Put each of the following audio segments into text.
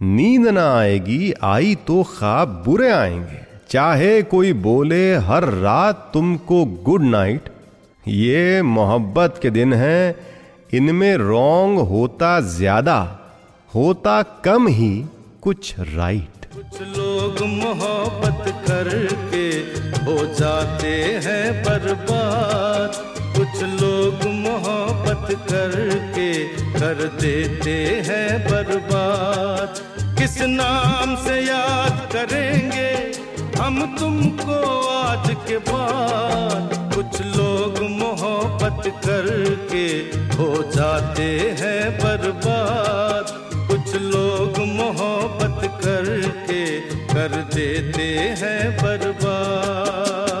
नींद ना आएगी, आई तो ख्वाब बुरे आएँगे। चाहे कोई बोले, हर रात तुमको गुड नाइट ये मोहब्बत के दिन हैं। इनमें रॉन्ग होता ज़्यादा, होता कम ही कुछ राइट कुछ लोग मोहब्बत करके हो जाते हैं बर्बाद। कुछ लोग मोहब्बत करके कर देते हैं बर्बाद। किस नाम से याद करेंगे? हम तुमको आज के बाद कुछ लोग मोहब्बत करके हो जाते हैं बर्बाद। कुछ लोग मोहब्बत करके कर देते हैं बर्बाद।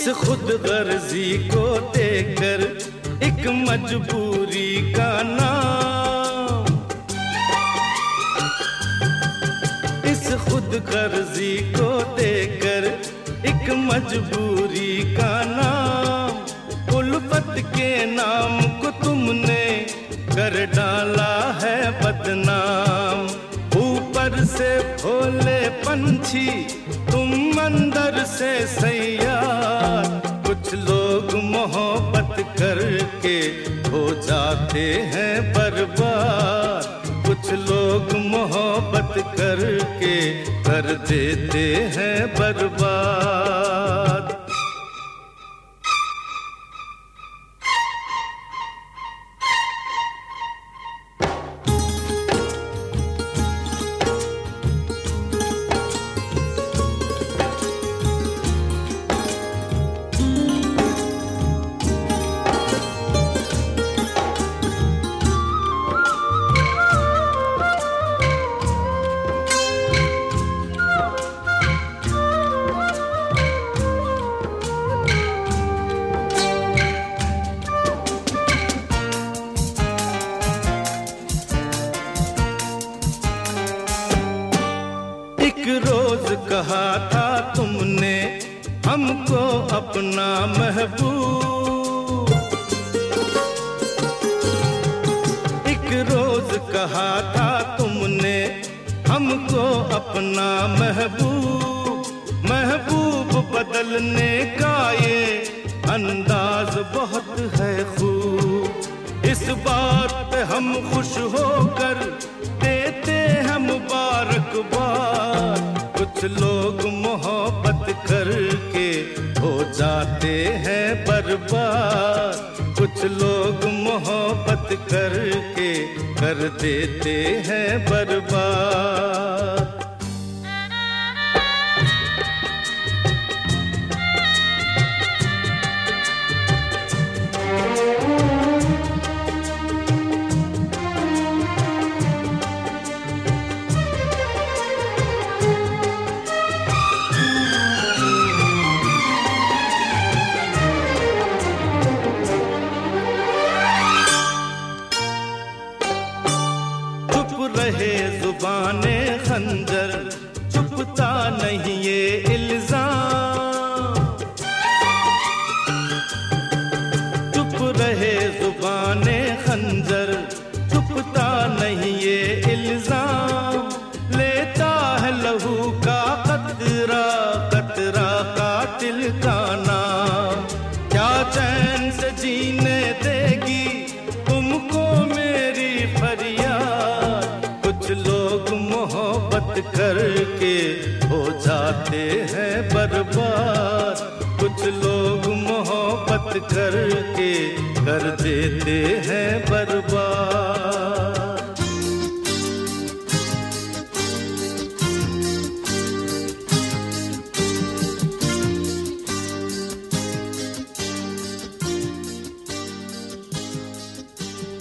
इस खुद गर्जी को देकर एक मजबूरी का नाम। इस खुद गर्जी को देकर एक मजबूरी का नाम। उल्फत के नाम को तुमने कर डाला है बदनाम। ऊपर से भोले पंछी तुम अंदर से कुछ लोग मोहब्बत करके हो जाते हैं बर्बाद। कुछ लोग मोहब्बत करके कर देते हैं बर्बाद। कहा था तुमने हमको अपना महबूब। एक रोज कहा था तुमने हमको अपना महबूब। महबूब बदलने का ये अंदाज बहुत है खूब। इस बात पे हम खुश होकर देते हैं मुबारकबाद। कुछ लोग मोहब्बत करके हो जाते हैं बर्बाद। कुछ लोग मोहब्बत करके कर देते हैं बर्बाद। रहे ज़ुबान खंजर चुपता नहीं ये इल्ज़ाम। चुप रहे ज़ुबान खंजर चुपता नहीं ये इल्ज़ाम। लेता है लहू का कतरा करके कर देते हैं बर्बाद।